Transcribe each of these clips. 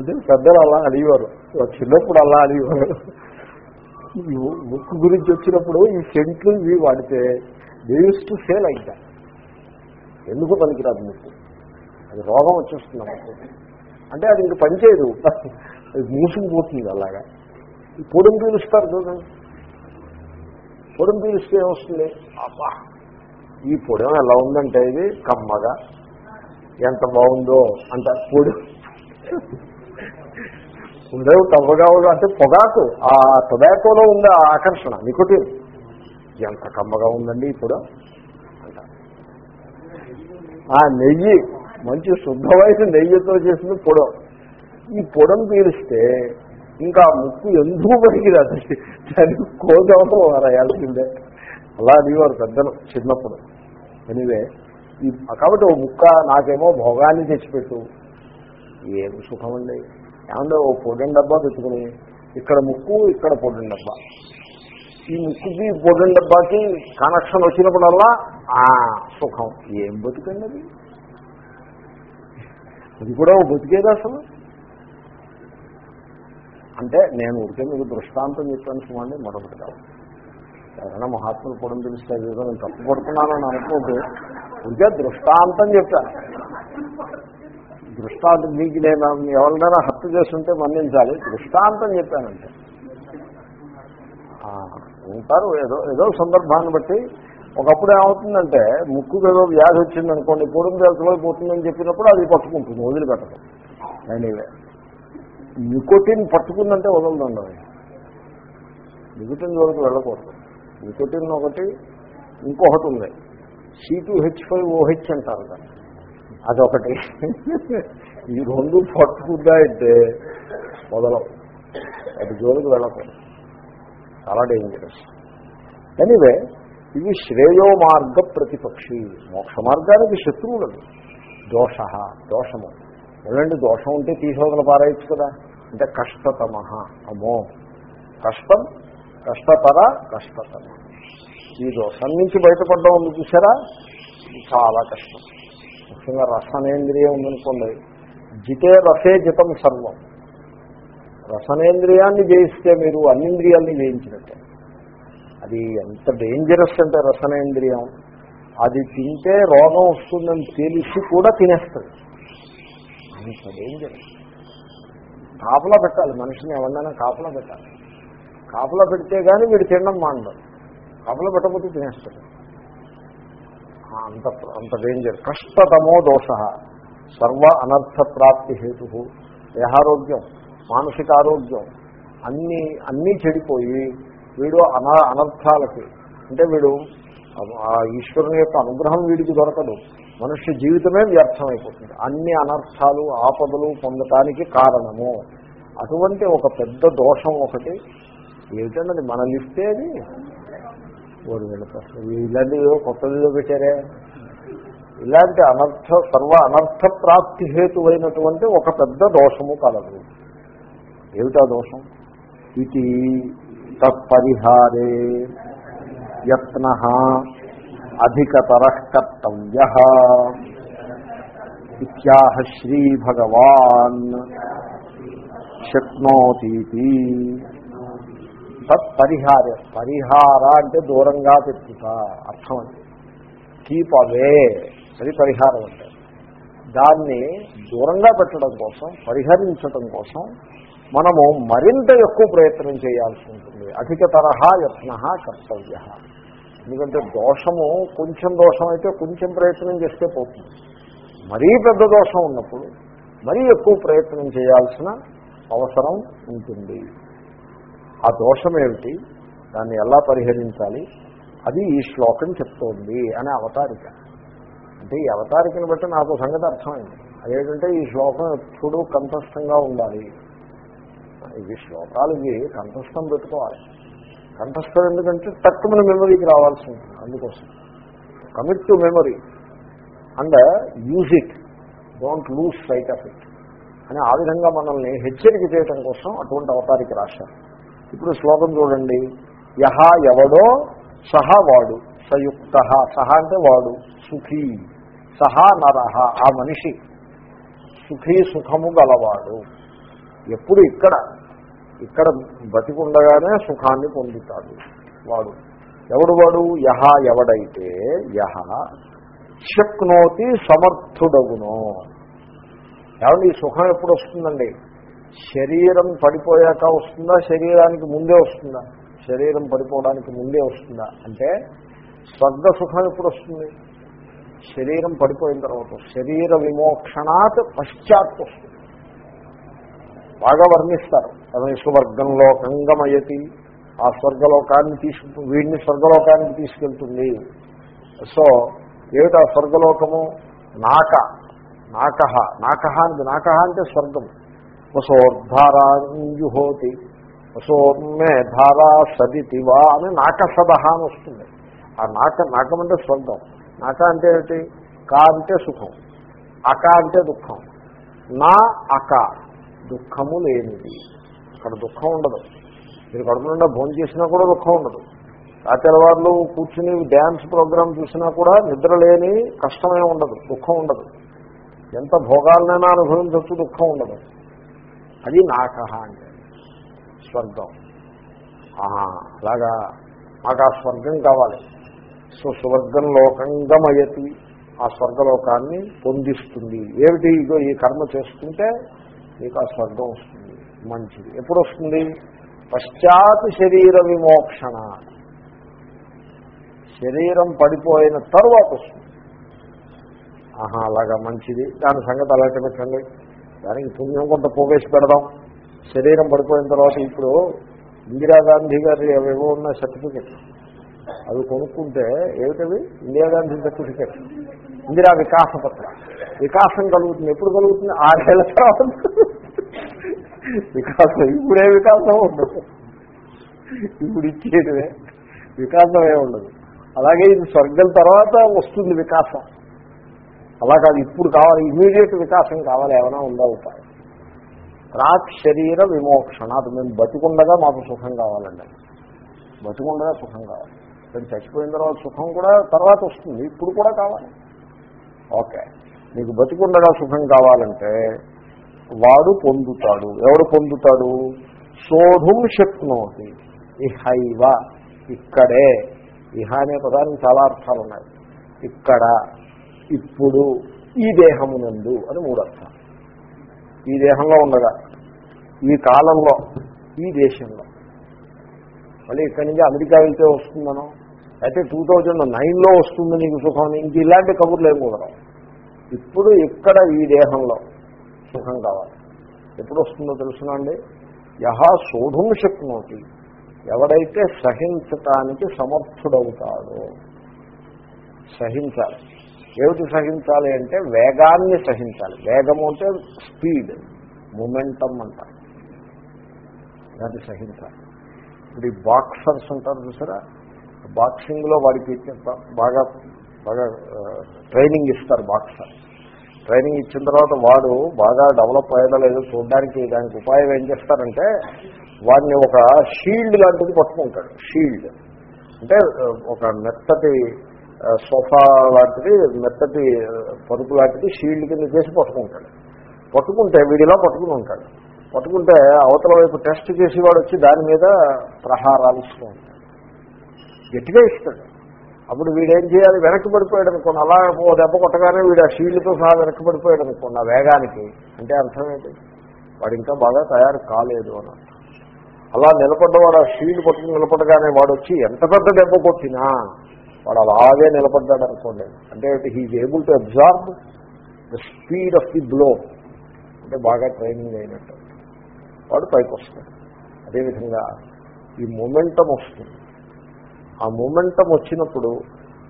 అంటే పెద్దలు అలా అడిగేవారు చిన్నప్పుడు అలా అడిగేవారు ముక్కు గురించి వచ్చినప్పుడు ఈ సెంట్లు ఇవి వాడితే యూస్ టు సేల్ అయితే ఎందుకు పనికిరాదు ముక్కు? అది రోగం వచ్చేస్తుంది అంటే అది ఇంక పనిచేయదు. అది మూసుకుపోతుంది అలాగా. ఈ పొడుము పీలుస్తారు చూడండి. పొడుము పీలిస్తే ఏమొస్తుంది? అబ్బా! ఈ పొడం ఎలా ఉందంటే ఇది కమ్మగా ఎంత బాగుందో అంత పొడి ఉండేవి కమ్మగా అంటే పొగాకు. ఆ టొబాకోలో ఉంది ఆ ఆకర్షణ నికోటిన్. ఎంత కమ్మగా ఉందండి ఇప్పుడు? అంటారు ఆ నెయ్యి మంచి శుద్ధమైన నెయ్యితో చేసిన పొడం. ఈ పొడం పీలిస్తే ఇంకా ముక్కు ఎందుకు పనికిరాదు దానికి కోదవసం రాయాల్సిందే అలా అనేవారు పెద్దలు చిన్నప్పుడు. ఎనివే కాబట్టి ఓ ముక్క నాకేమో భోగాన్ని తెచ్చిపెట్టు. ఏం సుఖం అండి ఏమంటే ఓ పొడిన డబ్బా పెట్టుకుని ఇక్కడ ముక్కు ఇక్కడ పొడిన డబ్బా. ఈ ముక్కుకి పొడిన డబ్బాకి కనెక్షన్ వచ్చినప్పుడల్లా ఆ సుఖం. ఏం బతుకండి అది? అది కూడా ఓ బతికేది అసలు? అంటే నేను ఉడికే మీకు దృష్టాంతం చెప్పాను సుమండి మరొకటి కాదు ఎవరైనా మహాత్ములు పొడం తెలిస్తే ఏదో నేను తప్పు పడుతున్నానని అనుకోకు ఉడికే దృష్టాంతం చెప్పాను దృష్టాంతం మీకు నేను ఎవరినైనా హత్య చేస్తుంటే మన్నించాలి. దృష్టాంతం చెప్పానంటే. ఉంటారు. ఏదో ఏదో సందర్భాన్ని బట్టి ఒకప్పుడు ఏమవుతుందంటే ముక్కుకు ఏదో వ్యాధి వచ్చింది అనుకోండి పొడుం పోతుందని చెప్పినప్పుడు అది పట్టుకుంటుంది వదిలిపెట్టదు. ఎనీవే నికోటిన్ పట్టుకుందంటే వదలదండి అది. నికోటిన్ వరకు వెళ్ళకూడదు. నికోటిన్ ఒకటి ఇంకొకటి ఉంది. C two H five OH అంటారు దాన్ని అదొకటి. ఈ రెండు పట్టుకుందాయంటే వదలవు అది జోలికి వెళ్ళకూడదు చాలా డేంజరస్ ఎనీవే ఇవి శ్రేయో మార్గ ప్రతిపక్షి. మోక్ష మార్గానికి శత్రువులు. దోష దోషము. ఎలాంటి దోషం ఉంటే తీసుకోగల పారాయచ్చు కదా. అంటే కష్టతమ. అమ్మో. కష్టం కష్టతర కష్టతమ. ఈ దోషం నుంచి బయటపడడం ఉంది చూసారా చాలా కష్టం. ముఖ్యంగా రసనేంద్రియం ఉందనుకోండి. జితే రసే జితం సర్వం. రసనేంద్రియాన్ని జయిస్తే మీరు అన్నింద్రియాల్ని జయించినట్టే. అది ఎంత డేంజరస్ అంటే రసనేంద్రియం. అది తింటే రోగం వస్తుందని తెలిసి కూడా తినేస్తుంది. అంత డేంజరస్ కాపలా పెట్టాలి. మనిషిని ఎవరినైనా కాపలా పెట్టాలి. కాపలా పెడితే కానీ వీడు తినడం మాండదు కాపలా పెట్టకపోతే తినేస్తాడు. అంత అంత డేంజర్ కష్టతమో దోష. సర్వ అనర్థ ప్రాప్తి హేతు. దేహారోగ్యం మానసిక ఆరోగ్యం అన్నీ అన్నీ చెడిపోయి వీడు అన అనర్థాలకి అంటే వీడు ఆ ఈశ్వరుని యొక్క అనుగ్రహం వీడికి దొరకదు. మనుష్య జీవితమే వ్యర్థమైపోతుంది. అన్ని అనర్థాలు ఆపదలు పొందటానికి కారణము. అటువంటి ఒక పెద్ద దోషం ఒకటి. ఏమిటండి మన లిఫ్టే అది. ఓడి వెళ్ళిపోతుంది ఇలాంటి ఏదో కొత్తదిలో పెట్టారే? ఇలాంటి అనర్థ సర్వ అనర్థ ప్రాప్తి హేతువైనటువంటి ఒక పెద్ద దోషము కలదు. ఏమిటా దోషం? ఇది తత్పరిహారే యత్న అధికతర కర్తవ్య ఇత్యాహ శ్రీ భగవాన్ శక్నోతీతి. తత్పరిహార పరిహార అంటే దూరంగా పెట్టుట అర్థం అది కీప్ అవే అది పరిహారం అంటే. దాన్ని దూరంగా పెట్టడం కోసం పరిహరించడం కోసం మనము మరింత ఎక్కువ ప్రయత్నం చేయాల్సి ఉంటుంది. అధిక తరహా యత్న కర్తవ్య. ఎందుకంటే దోషము కొంచెం దోషం అయితే కొంచెం ప్రయత్నం చేస్తే పోతుంది. మరీ పెద్ద దోషం ఉన్నప్పుడు మరీ ఎక్కువ ప్రయత్నం చేయాల్సిన అవసరం ఉంటుంది. ఆ దోషం ఏమిటి దాన్ని ఎలా పరిహరించాలి? అది ఈ శ్లోకం చెప్తోంది అనే అవతారిక. అంటే ఈ అవతారికను బట్టి నాకు సంగతి అర్థమైంది. అదేంటంటే ఈ శ్లోకం ఎప్పుడూ కంఠస్థంగా ఉండాలి. ఇవి శ్లోకాలు ఇవి కంఠస్థం పెట్టుకోవాలి. కంఠస్థం ఎందుకంటే తక్కువ మెమరీకి రావాల్సి ఉంటుంది అందుకోసం. Commit to memory and use it don't lose sight of it అని ఆ విధంగా మనల్ని హెచ్చరిక చేయటం కోసం అటువంటి అవతారికి రాశారు. ఇప్పుడు శ్లోకం చూడండి. యహ ఎవడో సహ వాడు సయుక్త సహ అంటే వాడు సుఖీ. సహా నరహ ఆ మనిషి. సుఖీ సుఖము గలవాడు. ఎప్పుడు ఇక్కడ ఇక్కడ బతికుండగానే సుఖాన్ని పొందుతాడు వాడు. ఎవడు వాడు? యహ ఎవడైతే యహ శక్నోతి సమర్థుడగును. ఏమంటే ఈ సుఖం ఎప్పుడు వస్తుందండి? శరీరం పడిపోయాక వస్తుందా? శరీరానికి ముందే వస్తుందా? శరీరం పడిపోవడానికి ముందే వస్తుందా? అంటే స్వర్గ సుఖం ఎప్పుడు వస్తుంది? శరీరం పడిపోయిన తర్వాత శరీర విమోక్షణాత్ పశ్చాత్ వస్తుంది. బాగా వర్ణిస్తారు. అదే స్వర్గంలో కంగమయతి ఆ స్వర్గలోకాన్ని తీసుకు వీడిని స్వర్గలోకానికి తీసుకెళ్తుంది. సో ఏమిటి ఆ స్వర్గలోకము? నాక. నాకహ. నాకహ అంటే నాకహ అంటే స్వర్గం వసోర్ధారాంజుహోతి. వసోర్మే ధారా సదితివా అని నాకసదహ అని వస్తుంది. ఆ నాక నాకం అంటే స్వర్గం నాక అంటే ఏమిటి? కా అంటే సుఖం. అక అంటే దుఃఖం. నా అక దుఃఖము లేనిది. అక్కడ దుఃఖం ఉండదు. మీరు కడుపు నిండా భోజనం చేసినా కూడా దుఃఖం ఉండదు. రాత్రి కూర్చుని డ్యాన్స్ ప్రోగ్రామ్ చూసినా కూడా నిద్ర లేని కష్టమే ఉండదు. దుఃఖం ఉండదు. ఎంత భోగాలనైనా అనుభవించవచ్చు దుఃఖం ఉండదు. అది నాక అంటే. స్వర్గం. ఆహా, అలాగా మాకు ఆ స్వర్గం కావాలి. సో స్వర్గం లోకంగమయతి. ఆ స్వర్గలోకాన్ని పొందిస్తుంది. ఏమిటి? ఇదో ఈ కర్మ చేసుకుంటే మీకు ఆ స్వర్గం వస్తుంది. మంచిది. ఎప్పుడు వస్తుంది? పశ్చాత్ శరీర విమోక్షణ. శరీరం పడిపోయిన తర్వాత వస్తుంది. ఆహా అలాగా మంచిది. దాని సంగతి అలాంటి పెట్టండి దానికి పుణ్యం కొంత పోగేసి పెడదాం. శరీరం పడిపోయిన తర్వాత ఇప్పుడు ఇందిరాగాంధీ గారి అవేవో ఉన్న సర్టిఫికెట్ అవి కొనుక్కుంటే ఏమిటవి? ఇందిరాగాంధీ సర్టిఫికెట్ ఇందిరా వికాస పత్ర. వికాసం కలుగుతుంది. ఎప్పుడు కలుగుతుంది? ఆరేళ్ళ తర్వాత. వికాసం ఇప్పుడే వికాసం ఉండదు. ఇప్పుడు ఇచ్చేటివే వికాసం ఏ ఉండదు. అలాగే ఇది స్వర్గం తర్వాత వస్తుంది వికాసం. అలా కాదు ఇప్పుడు కావాలి ఇమీడియట్ వికాసం కావాలి ఏమైనా ఉందా ఉపాయం? ప్రాక్ శరీర విమోక్షణ. అది మేము బతికుండగా మాకు సుఖం కావాలండి. బతికుండగా సుఖం కావాలి. మరి చచ్చిపోయిన తర్వాత సుఖం కూడా తర్వాత వస్తుంది. ఇప్పుడు కూడా కావాలి. ఓకే. మీకు బతికుండగా సుఖం కావాలంటే వాడు పొందుతాడు. ఎవడు పొందుతాడు? శోధుం శక్నోతి. ఇహైవ. ఇక్కడే. ఇహ అనే పదానికి చాలా అర్థాలు ఉన్నాయి ఇక్కడ. ఇప్పుడు ఈ దేహమునందు అని మూడు అర్థం ఈ దేహంలో ఉండగా ఈ కాలంలో ఈ దేశంలో. మళ్ళీ ఇక్కడి నుంచి అమెరికా వెళ్తే వస్తుందనో అయితే టూ థౌజండ్ నైన్లో వస్తుంది నీకు సుఖం. ఇంక ఇలాంటి కబుర్లు ఏం కుదరవు. ఇప్పుడు ఇక్కడ ఈ దేహంలో సుఖం కావాలి. ఎప్పుడు వస్తుందో తెలుసునండి యహా శోధుం శక్నోతి. ఎవడైతే సహించటానికి సమర్థుడవుతాడో సహించాలి. ఏమిటి సహించాలి అంటే వేగాన్ని సహించాలి. వేగము అంటే స్పీడ్ మొమెంటం అంటారు. దాన్ని సహించాలి. ఇప్పుడు ఈ బాక్సర్స్ ఉంటారు చూసారా? బాక్సింగ్లో వాడికి బాగా బాగా ట్రైనింగ్ ఇస్తారు బాక్సర్. ట్రైనింగ్ ఇచ్చిన తర్వాత వాడు బాగా డెవలప్ అయ్యేదా లేదో. చూడడానికి దానికి ఉపాయం ఏం చేస్తారంటే వాడిని ఒక షీల్డ్ లాంటిది పట్టుకుంటాడు. షీల్డ్. అంటే ఒక మెత్తటి సోఫా లాంటిది మెత్తటి పరుపు లాంటిది షీల్డ్ కింద చేసి పట్టుకుంటాడు. పట్టుకుంటే వీడిలా పట్టుకుని ఉంటాడు. పట్టుకుంటే అవతల వైపు టెస్ట్ చేసి వాడు వచ్చి దాని మీద ప్రహారాలు ఇస్తూ ఉంటాడు. గట్టిగా ఇస్తాడు. అప్పుడు వీడేం చేయాలి? వెనక్కి పడిపోయాడు అనుకోండి. అలా ఓ దెబ్బ కొట్టగానే వీడు ఆ షీల్డ్తో సహా వెనక్కి పడిపోయాడు అనుకోండి. ఆ వేగానికి అంటే అర్థం ఏంటి? వాడు ఇంకా బాగా తయారు కాలేదు అని అలా నిలబడ్డవాడు ఆ షీల్డ్ పట్టుకుని నిలబడగానే వాడు వచ్చి ఎంత పెద్ద దెబ్బ కొట్టినా వాడు అలాగే నిలబడ్డాడు అనుకోండి. అంటే he's able to absorb the speed of the blow అంటే బాగా ట్రైనింగ్ అయినట్టు. వాడు పైకి వస్తాడు. అదేవిధంగా ఈ మూమెంటం వస్తుంది. ఆ మూమెంటం వచ్చినప్పుడు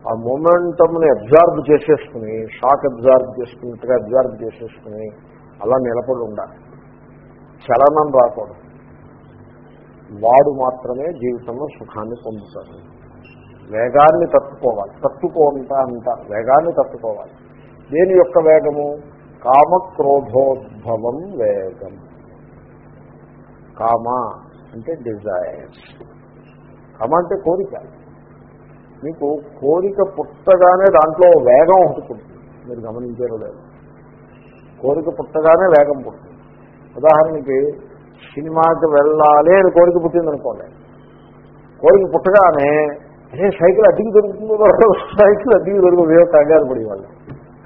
ఆ మూమెంటంని అబ్జార్బ్ చేసేసుకుని షాక్ అబ్జార్బ్ చేసుకున్నట్టుగా అబ్జార్బ్ చేసేసుకుని అలా నిలబడి ఉండాలి. చలనం రాకూడదు. వాడు మాత్రమే జీవితంలో సుఖాన్ని పొందుతాడు. వేగాన్ని తట్టుకోవాలి. తట్టుకోంట అంట వేగాన్ని తట్టుకోవాలి. దేని యొక్క వేగము? కామక్రోధోద్భవం వేగం. కామ అంటే డిజైర్ కామ అంటే కోరిక. మీకు కోరిక పుట్టగానే దాంట్లో వేగం ఒకటి మీరు గమనించారో లేదు. కోరిక పుట్టగానే వేగం పుడుతుంది. ఉదాహరణకి సినిమాకి వెళ్ళాలి అని కోరిక పుట్టిందనుకోండి. కోరిక పుట్టగానే అదే సైకిల్ అడ్డికి దొరుకుతుందో సైకిల్ అడ్డికి దొరుకుతుందో కంగారు పడేవాళ్ళు.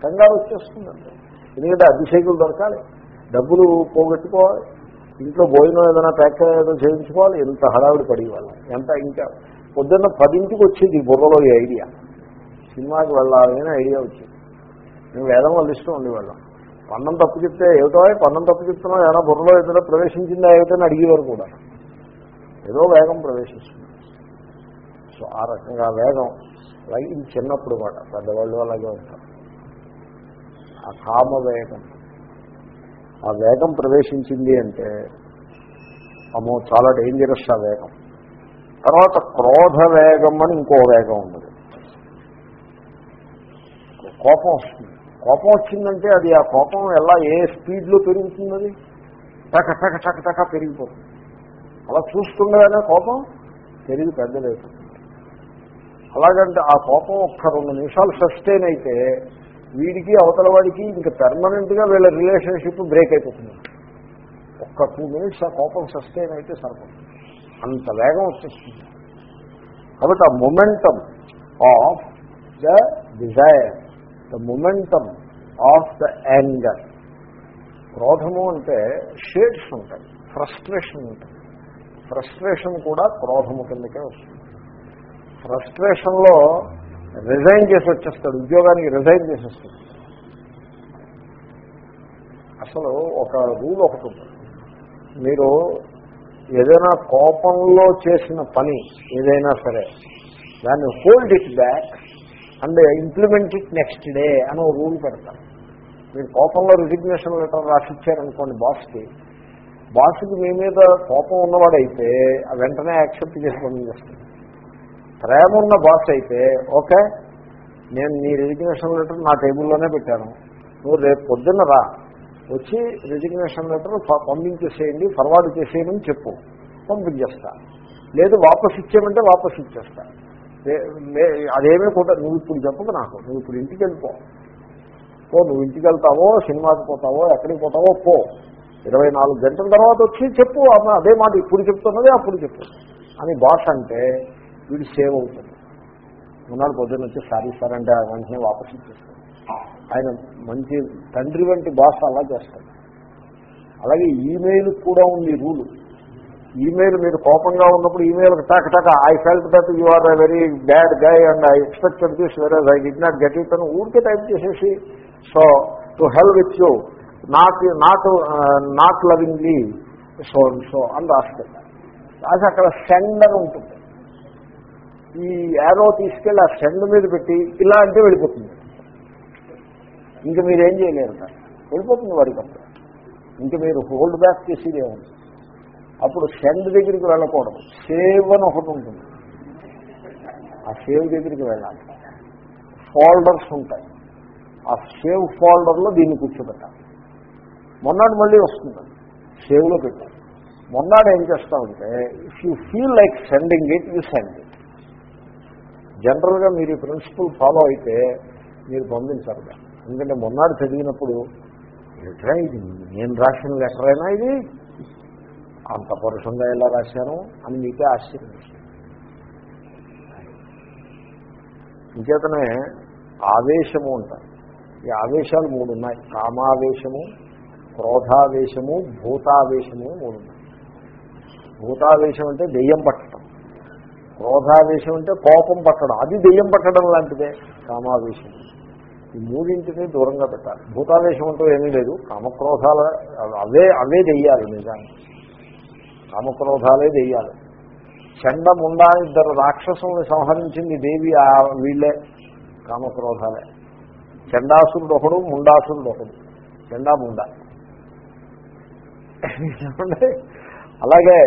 కంగారు వచ్చేస్తుందండి. ఎందుకంటే అద్దె సైకిల్ దొరకాలి. డబ్బులు పోగొట్టుకోవాలి. ఇంట్లో భోజనం ఏదైనా ప్యాక్ ఏదో చేయించుకోవాలి. ఎంత హడావిడి పడేవాళ్ళం. ఎంత ఇంకా పొద్దున్న పదింటికి వచ్చేది బుర్రలో ఈ ఐడియా. సినిమాకి వెళ్ళాలి అని ఐడియా వచ్చింది. మేము వేదం వాళ్ళు ఇష్టం ఉండేవాళ్ళం. పన్నం తప్పు చెప్తే ఏమిటో పన్నం తప్పు చెప్తున్నావు ఏమైనా బుర్రలో ఏదైనా ప్రవేశించిందా ఏమిటని అడిగేవారు కూడా. ఏదో వేగం ప్రవేశిస్తుంది. సో ఆ రకంగా వేగం అలాగే ఇది చిన్నప్పుడు మాట. పెద్దవాళ్ళు అలాగే ఉంటారు. ఆ కామ వేగం ఆ వేగం ప్రవేశించింది అంటే అమ్మో చాలా డేంజరస్ ఆ వేగం తర్వాత క్రోధ వేగం అని ఇంకో వేగం ఉన్నది. కోపం వస్తుంది. కోపం వచ్చిందంటే అది ఆ కోపం ఎలా ఏ స్పీడ్లో పెరుగుతుంది అది టక టక టక టక పెరిగిపోతుంది. అలా చూస్తుండగానే కోపం పెరిగి పెద్దలేదు అలాగంటే ఆ కోపం ఒక్క రెండు నిమిషాలు సస్టైన్ అయితే వీడికి అవతల వాడికి ఇంకా పెర్మనెంట్గా వీళ్ళ రిలేషన్షిప్ బ్రేక్ అయిపోతుంది. ఒక్క టూ మినిట్స్ ఆ కోపం సస్టైన్ అయితే సరిపోతుంది. అంత వేగం వచ్చేస్తుంది. కాబట్టి ఆ momentum of the desire the momentum of the anger క్రోధము అంటే షేడ్స్ ఉంటాయి ఫ్రస్ట్రేషన్ ఉంటుంది ఫ్రస్ట్రేషన్ కూడా క్రోధము కిందకే వస్తుంది. ఫ్రస్ట్రేషన్లో రిజైన్ చేసి వచ్చేస్తాడు ఉద్యోగానికి రిజైన్ చేసేస్తాడు అసలు ఒక రూల్ ఒకటి ఉంది. మీరు ఏదైనా కోపంలో చేసిన పని ఏదైనా సరే దాన్ని hold it back and implement it next day అని ఒక రూల్ పెడతారు. మీరు కోపంలో రిజిగ్నేషన్ లెటర్ రాసిచ్చారనుకోండి బాస్కి బాస్కి మీ మీద కోపం ఉన్నవాడైతే ఆ వెంటనే యాక్సెప్ట్ చేసి పంపించేస్తుంది ప్రేమ ఉన్న బాస్ అయితే ఓకే నేను నీ రెజిగ్నేషన్ లెటర్ నా టేబుల్లోనే పెట్టాను. నువ్వు రేపు పొద్దున్న రా. వచ్చి రెజిగ్నేషన్ లెటర్ పంపించేసేయండి ఫర్వర్డ్ చేసేయమని చెప్పు. పంపించేస్తా. లేదు వాపస్ ఇచ్చేయమంటే వాపస్ ఇచ్చేస్తా. లే- అదేమీ కూడా నువ్వు ఇప్పుడు చెప్పదు నాకు. నువ్వు ఇప్పుడు ఇంటికి వెళ్ళిపో. పో నువ్వు ఇంటికి వెళ్తావో సినిమాకి పోతావో ఎక్కడికి పోతావో పో. ఇరవై నాలుగు గంటల తర్వాత వచ్చి చెప్పు అమ్మ అదే మాట ఇప్పుడు చెప్తున్నదే అప్పుడు చెప్పు. అని బాస్ అంటే వీడు సేవ్ అవుతుంది ఉన్నాడు పొద్దున్న వచ్చి సారీ సార్ అంటే ఆ వెంటనే వాపసు ఇచ్చేస్తాడు. ఆయన మంచి తండ్రి వంటి భాష అలా చేస్తాడు. అలాగే ఈమెయిల్ కూడా ఉంది రూలు. ఈమెయిల్ మీరు కోపంగా ఉన్నప్పుడు ఈమెయిల్ టక్ టక్ I felt that you are a very bad guy and I expected this very I did not get it అని ఊరికే టైప్ చేసేసి so to help with you not not not lovingly so so అని రాస్తారు రాసి అక్కడ send అని ఉంటుంది. ఈ యారో తీసుకెళ్ళి ఆ సెండ్ మీద పెట్టి ఇలా అంటే వెళ్ళిపోతుంది. ఇంకా మీరేం చేయలేరు సార్. వెళ్ళిపోతుంది వాడికి అప్పుడు. ఇంకా మీరు హోల్డ్ బ్యాక్ చేసేదే ఉంది. అప్పుడు సెండ్ దగ్గరికి వెళ్ళకూడదు. సేవ్ అని ఒకటి ఉంటుంది. ఆ సేవ్ దగ్గరికి వెళ్ళాలి. ఫోల్డర్స్ ఉంటాయి. ఆ సేవ్ ఫోల్డర్లో దీన్ని కూర్చోబెట్టాలి. మొన్నటి మళ్ళీ వస్తుంది. సేవ్లో పెట్టాలి. మొన్నాడు ఏం చేస్తామంటే if you feel like sending it you send it జనరల్గా మీరు ఈ ప్రిన్సిపల్ ఫాలో అయితే మీరు పంపించారు ఎందుకంటే మొన్నాడు చదివినప్పుడు ఎట్రా ఇది? నేను రాసిన లెటరైనా ఇది? అంత పరుషంగా ఎలా రాశాను అని మీకే ఆశ్చర్యం ఇంకేతనే ఆవేశము అంటారు. ఈ ఆవేశాలు మూడు ఉన్నాయి కామావేశము క్రోధావేశము భూతావేశము మూడు ఉన్నాయి భూతావేశం అంటే దెయ్యం పట్టడం. క్రోధావేశం అంటే కోపం పట్టడం. అది దెయ్యం పట్టడం లాంటిదే కామావేశం. ఈ మూడింటిని దూరంగా పెట్టాలి. భూతావేశం అంటూ ఏమీ లేదు. కామక్రోధాల అవే అవే దెయ్యాలి నిజానికి కామక్రోధాలే దెయ్యాలి. చండ ముండా ఇద్దరు రాక్షసుల్ని సంహరించింది దేవి ఆ వీళ్ళే కామక్రోధాలే. చండాసురుడు ఒకడు ముండాసురుడు ఒకడు చండా ముండా అలాగే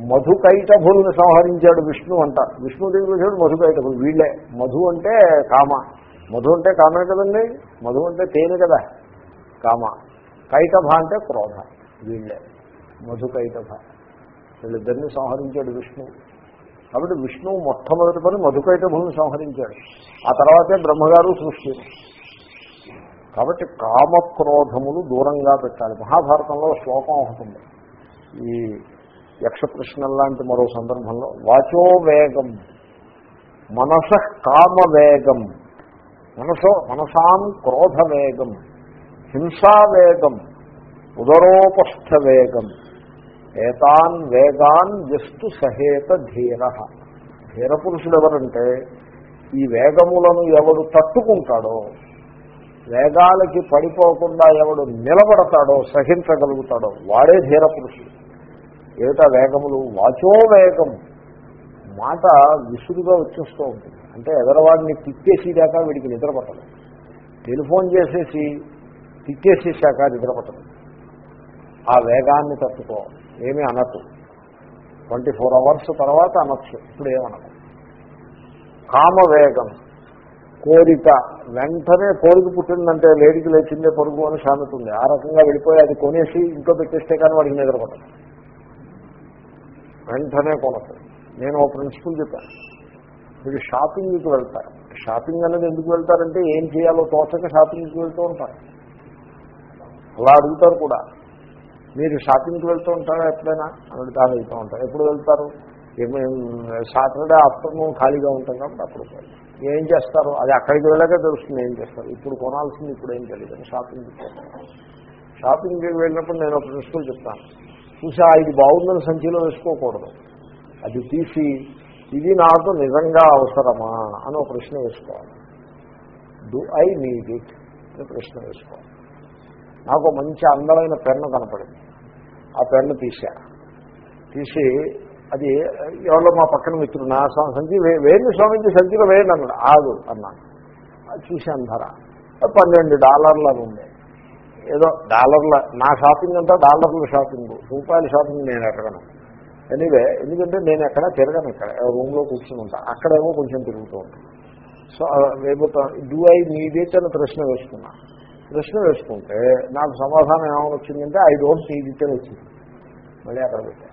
మధుకైటభుల్ని సంహరించాడు విష్ణు అంట. విష్ణుదేవి వచ్చాడు మధుకైటభులు. వీళ్ళే. మధు అంటే కామ. మధు అంటే కామే కదండి? మధు అంటే తేనె కదా. కామ. కైటభ అంటే క్రోధ. వీళ్ళే. మధుకైటభ. వీళ్ళిద్దరిని సంహరించాడు విష్ణు. కాబట్టి విష్ణువు మొట్టమొదటి పని మధుకైటభుల్ని సంహరించాడు. ఆ తర్వాతే బ్రహ్మగారు సృష్టి. కాబట్టి కామక్రోధములు దూరంగా పెట్టాలి. మహాభారతంలో శ్లోకం ఒకటి ఈ యక్షప్రశ్న లాంటి మరో సందర్భంలో వాచో వేగం మనస కామవేగం మనసో మనసాం క్రోధవేగం హింసావేగం ఉదరోపస్థ వేగం ఏతాన్ వేగాన్ జస్టు సహేత ధీర. ధీరపురుషుడు ఎవరంటే ఈ వేగములను ఎవడు తట్టుకుంటాడో వేగాలకి పడిపోకుండా ఎవడు నిలబడతాడో సహించగలుగుతాడో వాడే ధీరపురుషుడు. ఏమిటా వేగములు వాచో వేగం. మాట విసురుగా వచ్చేస్తూ ఉంటుంది. అంటే ఎదరవాడిని తిట్టేసేదాకా వీడికి నిద్రపట్టదు. టెలిఫోన్ చేసేసి తిక్కేసేసాక నిద్రపట్టదు. ఆ వేగాన్ని తట్టుకో. ఏమీ అనట్టు ట్వంటీ ఫోర్ అవర్స్ తర్వాత అనొచ్చు. ఇప్పుడు ఏమనదు కామవేగం. కోరిక. వెంటనే కోరిక పుట్టిందంటే లేడికి లేచిందే పొరుగు అని సామెత ఉంది. ఆ రకంగా వెళ్ళిపోయి అది కొనేసి ఇంట్లో పెట్టేస్తే కానీ వాడికి నిద్రపడదు వెంటనే కొనదు నేను ఒక ప్రిన్సిపల్ చెప్పాను. మీరు షాపింగ్కి వెళ్తారు. షాపింగ్ అనేది ఎందుకు వెళ్తారంటే ఏం చేయాలో తోచక షాపింగ్కి వెళ్తూ ఉంటారు. అలా అడుగుతారు కూడా. మీరు షాపింగ్కి వెళ్తూ ఉంటారా ఎప్పుడైనా? అని దాని వెళ్తూ ఉంటారు ఎప్పుడు వెళ్తారు? సాటర్డే ఆఫ్టర్నూన్ ఖాళీగా ఉంటాం కాబట్టి అప్పుడు ఏం చేస్తారు? అది అక్కడికి వెళ్ళాక తెలుస్తుంది ఏం చేస్తారు. ఇప్పుడు కొనాల్సింది ఇప్పుడు ఏం తెలియదు. షాపింగ్కి షాపింగ్కి వెళ్ళినప్పుడు నేను ఒక ప్రిన్సిపల్ చెప్తాను. చూసా ఇది బాగుందని సంచిలో వేసుకోకూడదు. అది తీసి ఇది నాకు నిజంగా అవసరమా అని ఒక ప్రశ్న వేసుకోవాలి. డు ఐ నీడ్ ఇట్ అని ప్రశ్న వేసుకోవాలి. నాకు మంచి అందమైన పెన్ను కనపడింది. ఆ పెన్ను తీసా. తీసి అది ఎవరో మా పక్కన మిత్రుడు నా సంచి వే- వేయండి స్వామించి సంచిలో వేయండి అన్నాడు. ఆగు అన్నాను అది చూశాను ధర. పన్నెండు డాలర్లు అని ఉంది ఏదో డాలర్ల నా షాపింగ్ అంతా డాలర్ల షాపింగ్ రూపాయల షాపింగ్ నేను ఎక్కడను. ఎనీవే ఎందుకంటే నేను ఎక్కడ తిరగను ఇక్కడ రూమ్లో కూర్చుని ఉంటాను అక్కడేమో కొంచెం తిరుగుతూ ఉంటాను సో లేకపోతే డూ ఐ నీడ్ ఇట్ అని ప్రశ్న వేసుకున్నా ప్రశ్న వేసుకుంటే నాకు సమాధానం ఏమైనా వచ్చిందంటే ఐ డోంట్ నీడ్ ఇట్ అని వచ్చింది. మళ్ళీ అక్కడ పెట్టాను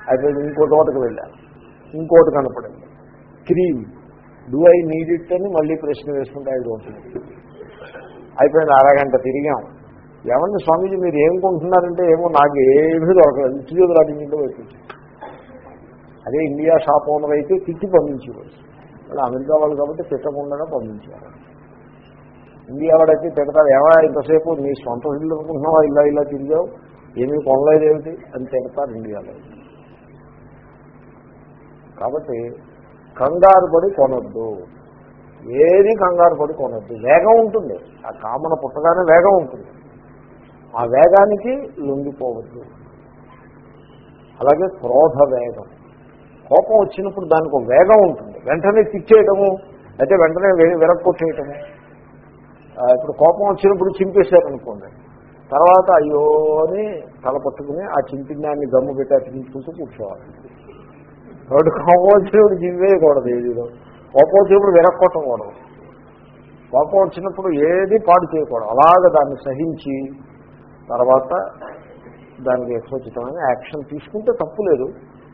అయితే ఇంకో తోటకు వెళ్ళాను ఇంకోటి కనపడింది. Cream. Do I need it అని మళ్ళీ ప్రశ్న వేసుకుంటే ఐ డోంట్ నీడ్ అయిపోయింది అరగంట తిరిగాం. ఏమన్నా స్వామీజీ మీరు ఏం కొంటున్నారంటే ఏమో నాకు ఏమీ దొరకలేదు ఇచ్చి చేతులు అటు ఇంట్లో అదే ఇండియా షాప్ ఓనర్ అయితే తిట్టి పంపించేవారు. వాళ్ళు అమెరికా వాళ్ళు కాబట్టి తిట్టకుండా పంపించారు ఇండియా వాడైతే తిడతారు ఏమైనా ఇంతసేపు నీ సొంత ఇల్లు అనుకుంటున్నావా? ఇలా ఇలా తిరిగావు. ఏమీ కొనలేదు ఏమిటి? అని తిడతారు ఇండియాలో కాబట్టి కంగారు పడి కొనొద్దు. ఏది కంగారు పడుకోనద్దు. వేగం ఉంటుంది. ఆ కామన పుట్టగానే వేగం ఉంటుంది. ఆ వేగానికి లొంగిపోవద్దు. అలాగే క్రోధ వేగం. కోపం వచ్చినప్పుడు దానికి వేగం ఉంటుంది. వెంటనే తిచ్చేయటము అయితే వెంటనే విరక్కొట్టేయటము ఇప్పుడు కోపం వచ్చినప్పుడు చింపేశారనుకోండి. తర్వాత అయ్యో అని తల పట్టుకుని ఆ చింపినాన్ని గమ్ము పెట్టి అతికించుకుంటూ కూర్చోవాలి. కాబట్టి కోపం వచ్చినప్పుడు చింపేయకూడదు ఏదో కోపం వచ్చినప్పుడు కూడా. కోపం వచ్చినప్పుడు ఏది పాడు చేయకూడదు. అలాగ దాన్ని సహించి తర్వాత దానికి యథోచితమైన యాక్షన్ తీసుకుంటే తప్పు లేదు.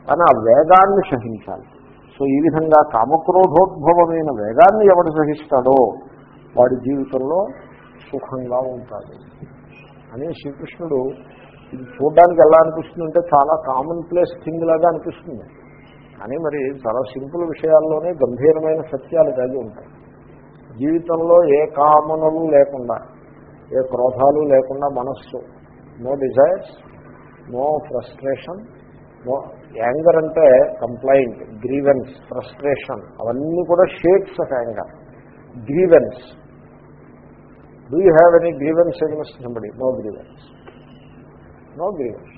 కానీ ఆ వేగాన్ని సహించాలి. సో ఈ విధంగా కామక్రోధోద్భవమైన వేగాన్ని ఎవడు సహిస్తాడో వాడి జీవితంలో సుఖంగా ఉంటాడు అని శ్రీకృష్ణుడు ఇది చూడడానికి ఎలా అనిపిస్తుందంటే చాలా కామన్ ప్లేస్ థింగ్ లాగా అనిపిస్తుంది. కానీ మరి చాలా సింపుల్ విషయాల్లోనే గంభీరమైన సత్యాలు కలిగి ఉంటాయి. జీవితంలో ఏ కామనలు లేకుండా ఏ క్రోధాలు లేకుండా మనస్సు no desires no frustration no anger అంటే కంప్లైంట్ గ్రీవెన్స్ ఫ్రస్ట్రేషన్ అవన్నీ కూడా shapes of anger grievance do you have any grievance against somebody no grievance no grievance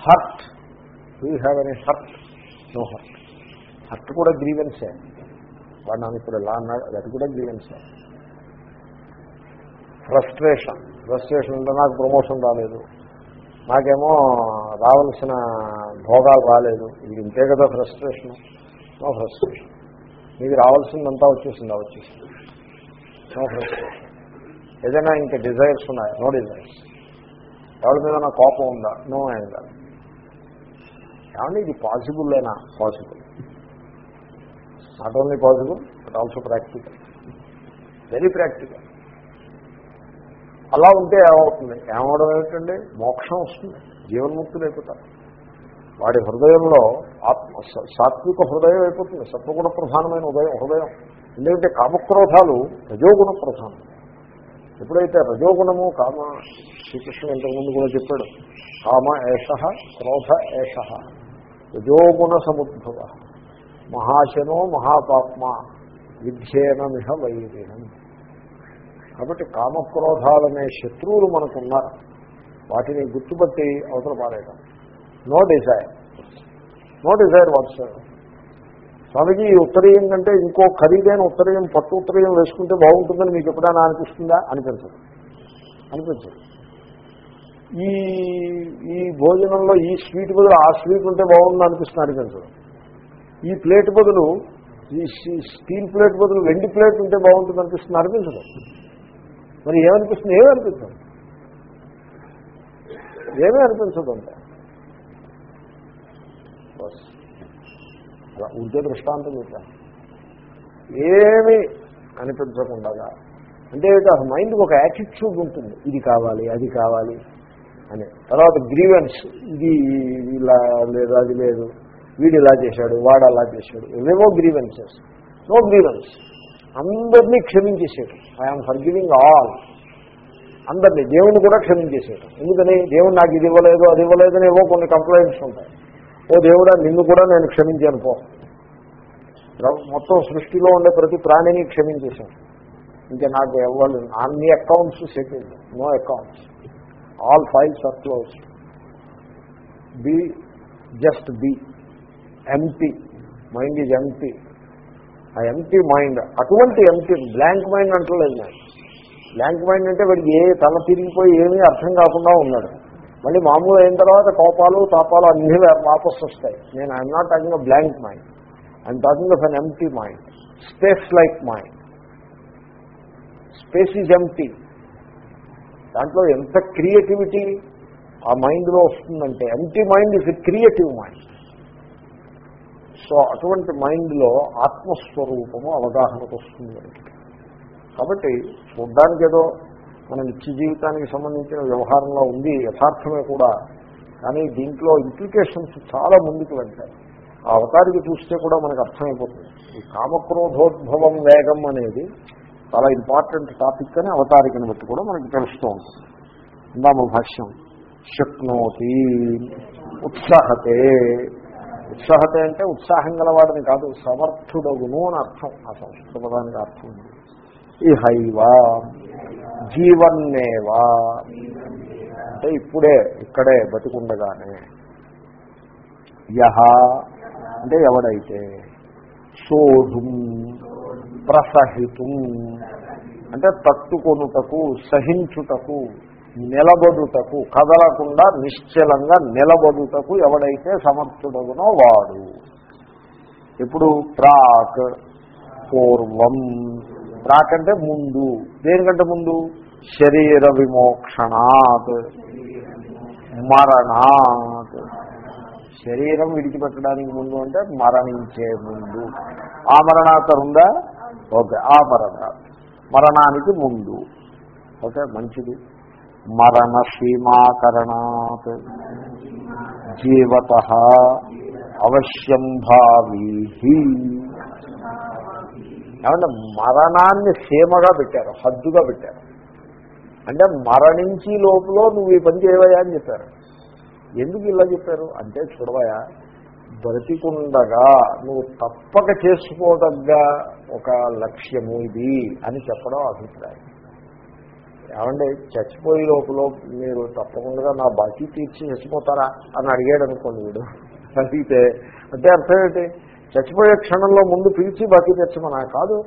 hurt do you have any hurt no hurt hurt కూడా గ్రీవెన్సే. వాడు నన్ను ఇప్పుడు ఎలా అన్నాడు? అది కూడా గ్రీవెన్సే. ఫ్రస్ట్రేషన్. ఫ్రస్ట్రేషన్ అంటే నాకు ప్రమోషన్ రాలేదు. నాకేమో రావాల్సిన భోగాలు రాలేదు. ఇది ఇంతే కదా ఫ్రస్ట్రేషన్. No frustration. మీకు రావాల్సిందంతా వచ్చేసిందా వచ్చేసింది. No frustration. ఏదైనా ఇంకా డిజైర్స్ ఉన్నాయా? No desires. ఎవరి మీద నా కోపం ఉందా? No anger. ఏమంటే ఇది పాసిబుల్లేనా possible not only possible but also practical. Very practical. అలా ఉంటే ఏమవుతుంది? ఏమవడం ఏమిటండి? మోక్షం వస్తుంది. జీవన్ముక్తులు అయిపోతారు. వాడి హృదయంలో ఆత్మ సాత్విక హృదయం అయిపోతుంది. సత్వగుణ ప్రధానమైన ఉదయం హృదయం. ఎందుకంటే కామక్రోధాలు రజోగుణ ప్రధానం. ఎప్పుడైతే రజోగుణము కామ శ్రీకృష్ణుడు ఇంతకుముందు కూడా చెప్పాడు కామ ఏష క్రోధ ఏష. రజోగుణ సముద్భవ మహాశనో మహాపాప్మ విధ్యేనమిహ వైరీణం. కాబట్టి కామక్రోధాలనే శత్రువులు మనకున్నారు. వాటిని గుర్తుపట్టి అవసరం పారేయడం no desire no desire what's Swamiji ఈ ఉత్తరీయం కంటే ఇంకో ఖరీదైన ఉత్తరీయం పట్టు ఉత్తరీయం వేసుకుంటే బాగుంటుందని మీకు ఎప్పుడైనా అనిపిస్తుందా? అనిపించదు. అనిపించదు. ఈ ఈ భోజనంలో ఈ స్వీట్ బదులు ఆ స్వీట్ ఉంటే బాగుంది అనిపిస్తుంది అనిపించదు ఈ ప్లేట్ బదులు ఈ స్టీల్ ప్లేట్ బదులు వెండి ప్లేట్ ఉంటే బాగుంటుంది అనిపిస్తుంది అనిపించదు మరి ఏమనిపిస్తుంది? ఏమీ అనిపించదు ఏమీ అనిపించదు అంట బస్ ఉంటే దృష్టాంతం చెప్పాను ఏమి అనిపించకుండా అంటే మైండ్కి ఒక యాటిట్యూడ్ ఉంటుంది. ఇది కావాలి అది కావాలి. అని. తర్వాత గ్రీవెన్స్ ఇది ఇలా లేదు అది లేదు వీడు ఇలా చేశాడు వాడు అలా చేశాడు. ఏవేవో గ్రీవెన్సెస్. నో గ్రీవెన్స్ అందరినీ క్షమించేసేయటం. ఐఎమ్ ఫర్గివింగ్ ఆల్ అందరినీ దేవుని కూడా క్షమించేసేయటం. ఎందుకని? దేవుడు నాకు ఇది ఇవ్వలేదు అది ఇవ్వలేదని ఏవో కొన్ని కంప్లైంట్స్ ఉంటాయి. ఓ దేవుడా నిన్ను కూడా నేను క్షమించాను పో. మొత్తం సృష్టిలో ఉండే ప్రతి ప్రాణిని క్షమించేశాను. ఇంకా నాకు ఇవ్వాలి అన్ని accounts settle no accounts all files are close be just be. Empty. Mind is empty. ఆ ఎంపీ మైండ్ అటువంటి ఎంపీ బ్లాంక్ మైండ్ అంటలేదు నేను. బ్లాంక్ మైండ్ అంటే వాడికి ఏ తల తిరిగిపోయి ఏమీ అర్థం కాకుండా ఉన్నాడు. మళ్ళీ మామూలు అయిన తర్వాత కోపాలు తాపాలు అన్నీ వాపస్ వస్తాయి. నేను I'm not talking a blank mind. I'm talking of an empty mind. Space like mind. Space is empty దాంట్లో ఎంత క్రియేటివిటీ ఆ మైండ్లో వస్తుందంటే empty mind is creative mind so అటువంటి మైండ్లో ఆత్మస్వరూపము అవగాహనకు వస్తుంది కాబట్టి చూడ్డానికి ఏదో మన నిత్య జీవితానికి సంబంధించిన వ్యవహారంలో ఉంది యథార్థమే కూడా. కానీ దీంట్లో ఇంప్లికేషన్స్ చాలా ముందుకు వెళ్తాయి. ఆ అవతారికి చూస్తే కూడా మనకు అర్థమైపోతుంది. ఈ కామక్రోధోద్భవం వేగం అనేది చాలా ఇంపార్టెంట్ టాపిక్ అని అవతారికని బట్టి కూడా మనకి తెలుస్తూ ఉంటుంది. ఇందామ భాష్యం శక్నోతి ఉత్సాహతే. ఉత్సాహతే అంటే ఉత్సాహం గలవాడని కాదు సమర్థుడగును అని అర్థం. ఆ సంస్కృత పదానికి అర్థం ఉంది. ఇహైవా జీవన్నేవా. అంటే ఇప్పుడే ఇక్కడే బతికుండగానే. యహ అంటే ఎవడైతే? సోఢుం ప్రసహితం. అంటే తట్టుకొనుటకు సహించుటకు నిలబడుటకు కదలకుండా నిశ్చలంగా నిలబడుటకు ఎవడైతే సమర్థుడగునో వాడు. ఇప్పుడు ప్రాక్ పూర్వం. ప్రాక్ అంటే ముందు. దేనికంటే ముందు? శరీర విమోక్షణాత్. మరణాత్. శరీరం విడిచిపెట్టడానికి ముందు అంటే మరణించే ముందు. ఆ మరణాత్ ఉందా? ఓకే ఆ మరణ. మరణానికి ముందు. ఓకే మంచిది. మరణ సీమాకరణాత్. జీవత అవశ్యం భావీ ఏమంటే మరణాన్ని సీమగా పెట్టారు హద్దుగా పెట్టారు. అంటే మరణించి లోపల నువ్వు ఈ పని చేయవయా అని చెప్పారు. ఎందుకు ఇలా చెప్పారు? అంటే చూడవయా బ్రతికుండగా నువ్వు తప్పక చేసుకోదగ్గ ఒక లక్ష్యము ఇది అని చెప్పడం అభిప్రాయం. ఏమంటే చచ్చిపోయే లోపల మీరు తప్పకుండా నా బాకీ తీర్చి చచ్చిపోతారా అని అడిగాడు అనుకోండి వీడు. అడిగితే అంటే అర్థం ఏంటి? చచ్చిపోయే క్షణంలో ముందు పిలిచి బాకీ తెచ్చమనా కాదు.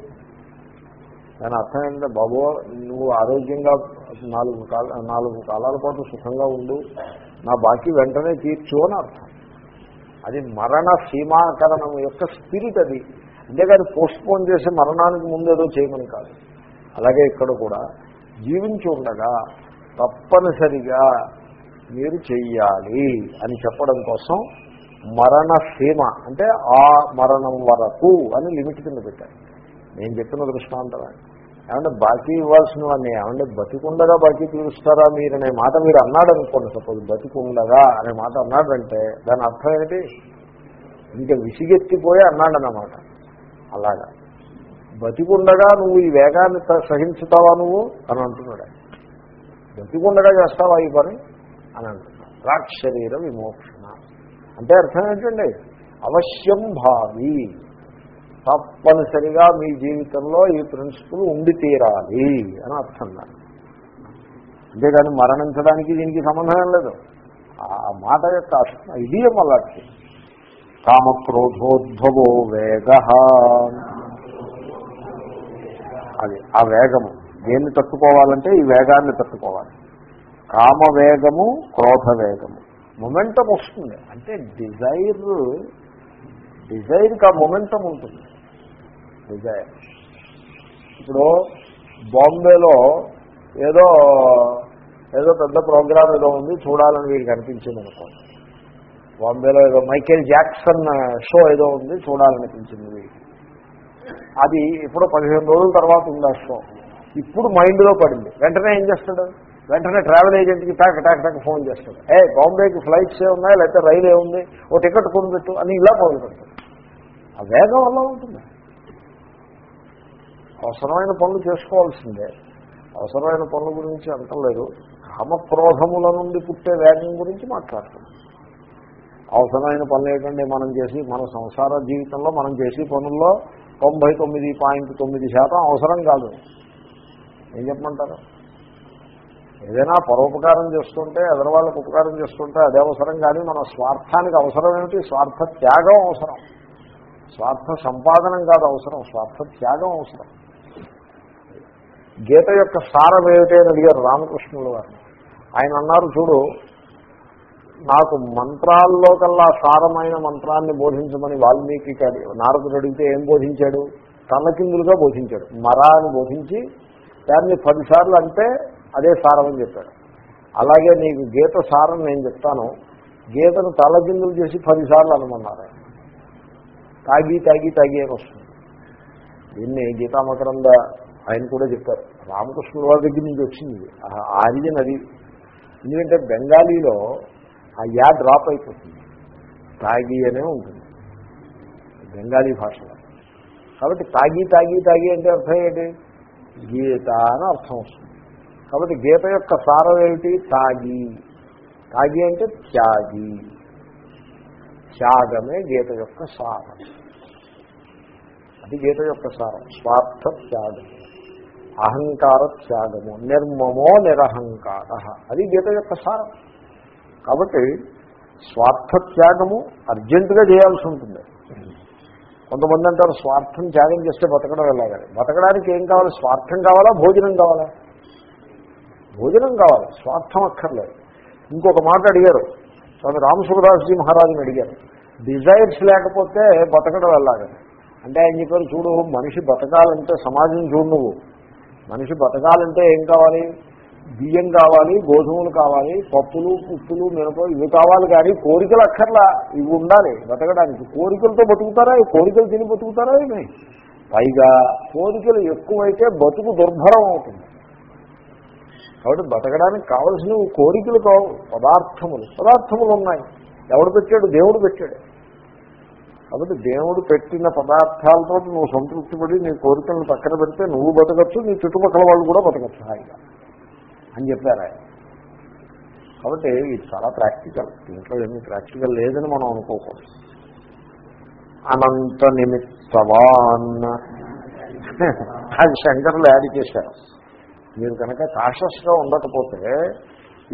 దాని అర్థం ఏంటంటే బాబు నువ్వు ఆరోగ్యంగా నాలుగు కాల నాలుగు కాలాల పాటు సుఖంగా ఉండు. నా బాకీ వెంటనే తీర్చు అని అర్థం. అది మరణ సీమాకరణం యొక్క స్పిరిట్ అది. అంతేగాని పోస్ట్పోన్ చేసి మరణానికి ముందు ఏదో చేయమని కాదు. అలాగే ఇక్కడ కూడా జీవించి ఉండగా తప్పనిసరిగా మీరు చెయ్యాలి అని చెప్పడం కోసం మరణ సీమ అంటే ఆ మరణం వరకు అని లిమిట్ కింద పెట్టారు. నేను చెప్పిన దృష్టాంతమే. ఏమంటే బాకీ ఇవ్వాల్సినవన్నీ ఏమంటే బతికుండగా బాకీ తీరుస్తారా మీరు అనే మాట మీరు అన్నాడు అనుకోండి సపోజ్ బతికుండగా అనే మాట అన్నాడంటే దాని అర్థం ఏంటి? ఇంకా విసిగెత్తిపోయి అన్నాడన్నమాట. అలాగా. బతికుండగా నువ్వు ఈ వేగాన్ని సహించుతావా నువ్వు? అని అంటున్నాడు. బతికుండగా చేస్తావా ఈ పని? అని అంటున్నాడు. రాక్షరీర విమోక్షణ. అంటే అర్థం ఏంటండి? అవశ్యం భావి. తప్పనిసరిగా మీ జీవితంలో ఈ ప్రిన్సిపల్ ఉండి తీరాలి అని అర్థం దాన్ని అంతేగాని మరణించడానికి దీనికి సంబంధం లేదు. ఆ మాట యొక్క అర్థం ఇడియం అలాంటి కామక్రోధోద్భవో వేగ. అది ఆ వేగము. దేన్ని తట్టుకోవాలంటే ఈ వేగాన్ని తట్టుకోవాలి. కామ వేగము క్రోధ వేగము మొమెంటం వస్తుంది. అంటే డిజైర్ డిజైర్కి ఆ మొమెంటం ఉంటుంది. డిజైర్ ఇప్పుడు బాంబేలో ఏదో ఏదో పెద్ద ప్రోగ్రామ్ ఏదో ఉంది చూడాలని వీడికి అనిపించింది అనుకోండి బాంబేలో ఏదో మైకేల్ జాక్సన్ షో ఏదో ఉంది చూడాలనిపించింది వీడికి. అది ఇప్పుడు పదిహేను రోజుల తర్వాత ఉంది ఆ షో. ఇప్పుడు మైండ్లో పడింది. వెంటనే ఏం చేస్తాడు? వెంటనే ట్రావెల్ ఏజెంట్కి టాక్ టాక్ టాక్ ఫోన్ చేస్తాడు. ఏ బాంబేకి ఫ్లైట్స్ ఏ ఉన్నాయా? లేకపోతే రైలు ఏముంది ఓ టికెట్ కొనిపెట్టు అని ఇలా మొదలు పెడతాడు. ఆ వేగం వల్ల ఉంటుంది. అవసరమైన పనులు చేసుకోవాల్సిందే. అవసరమైన పనుల గురించి అంటలేదు కామక్రోధముల నుండి పుట్టే వేగం గురించి మాట్లాడుతున్నాం. అవసరమైన పనులు ఏంటంటే మనం చేసి మన సంసార జీవితంలో మనం చేసే పనుల్లో తొంభై తొమ్మిది పాయింట్ తొమ్మిది శాతం అవసరం కాదు. ఏం చెప్పమంటారు? ఏదైనా పరోపకారం చేస్తుంటే ఎదరవాళ్ళకు ఉపకారం చేస్తుంటే అదే అవసరం కానీ మన స్వార్థానికి అవసరం ఏమిటి? స్వార్థ త్యాగం అవసరం. స్వార్థ సంపాదనం కాదు అవసరం. స్వార్థ త్యాగం అవసరం. గీత యొక్క సారం ఏమిటి అని అడిగారు రామకృష్ణుల వారు. ఆయన అన్నారు చూడు నాకు మంత్రాల్లో కల్లా సారమైన మంత్రాన్ని బోధించమని వాల్మీకి కాదు నారదుడు అడిగితే ఏం బోధించాడు? తలకిందులుగా బోధించాడు. మరా అని బోధించి దాన్ని పదిసార్లు అంటే అదే సారం అని చెప్పాడు. అలాగే నీకు గీత సారం నేను చెప్తాను. గీతను తలకిందులు చేసి పదిసార్లు అనమన్నారు. తాగి తాగి తాగి అని వస్తుంది. దీన్ని గీతామకరంద ఆయన కూడా చెప్పారు. రామకృష్ణుల వారి దగ్గర నుంచి వచ్చింది. ఇది. అది ఎందుకంటే బెంగాలీలో ఆ యా డ్రాప్ అయిపోతుంది. తాగి అనే ఉంటుంది. బెంగాలీ భాషలో కాబట్టి తాగి తాగి తాగి అంటే అర్థం ఏంటి? గీత అని అర్థం వస్తుంది. కాబట్టి గీత యొక్క సారం ఏమిటి? తాగి. తాగి అంటే త్యాగి. త్యాగమే గీత యొక్క సారం. అది గీత యొక్క సారం. స్వార్థ త్యాగము అహంకార త్యాగము. నిర్మమో నిరహంకార. అది గీత యొక్క సారం. కాబట్టి స్వార్థ త్యాగము అర్జెంటుగా చేయాల్సి ఉంటుంది. కొంతమంది అంటారు స్వార్థం త్యాగం చేస్తే బతకడం ఎలాగని. బతకడానికి ఏం కావాలి? స్వార్థం కావాలా? భోజనం కావాలా? భోజనం కావాలి. స్వార్థం అక్కర్లేదు. ఇంకొక మాట అడిగారు. స్వామి రామసుఖదాస్జీ మహారాజుని అడిగారు. డిజైర్స్ లేకపోతే బతకడం ఎలాగని. అంటే ఆయన చెప్పారు చూడు మనిషి బతకాలంటే సమాజం చూడు నువ్వు. మనిషి బతకాలంటే ఏం కావాలి? బియ్యం కావాలి గోధుమలు కావాలి పప్పులు పుప్పులు మినప ఇవి కావాలి కానీ కోరికలు అక్కర్లా. ఇవి ఉండాలి బతకడానికి. కోరికలతో బతుకుతారా? కోరికలు తిని బతుకుతారా ఇవి పైగా కోరికలు ఎక్కువైతే బతుకు దుర్భరం అవుతుంది. కాబట్టి బతకడానికి కావలసినవి కోరికలు కావు పదార్థములు. పదార్థములు ఉన్నాయి. ఎవడు పెట్టాడు? దేవుడు పెట్టాడు. కాబట్టి దేవుడు పెట్టిన పదార్థాలతో నువ్వు సంతృప్తి పడి నీ కోరికలను పక్కన పెడితే నువ్వు బతకచ్చు నీ చుట్టుపక్కల వాళ్ళు కూడా బతకచ్చు హాయిగా. అని చెప్పారు ఆయన. కాబట్టి ఇది చాలా ప్రాక్టికల్ దీంట్లో ఏమీ ప్రాక్టికల్ లేదని మనం అనుకోకూడదు. అనంత నిమిత్తవాన్. అది శంకరులు యాడ్ చేశారు. మీరు కనుక కాషస్గా ఉండకపోతే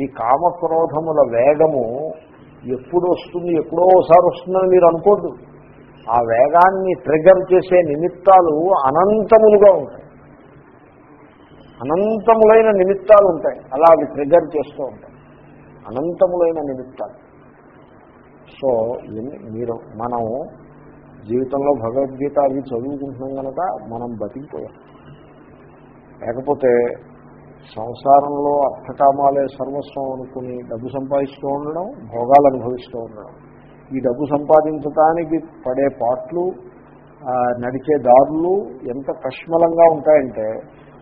ఈ కామక్రోధముల వేగము ఎప్పుడు వస్తుంది ఎప్పుడో ఒకసారి వస్తుందని మీరు అనుకోద్దు. ఆ వేగాన్ని ట్రిగర్ చేసే నిమిత్తాలు అనంతములుగా ఉంటాయి. అనంతములైన నిమిత్తాలు ఉంటాయి అలా అవి ట్రిగర్ చేస్తూ ఉంటాయి. అనంతములైన నిమిత్తాలు. సో మీరు మనం జీవితంలో భగవద్గీత అవి చదువుకుంటున్నాం కనుక మనం బతికిపోయాం. లేకపోతే సంసారంలో అర్థకామాలే సర్వస్వం అనుకుని డబ్బు సంపాదిస్తూ ఉండడం భోగాలు అనుభవిస్తూ ఉండడం. ఈ డబ్బు సంపాదించడానికి పడే పాటలు నడిచే దారులు ఎంత కష్మలంగా ఉంటాయంటే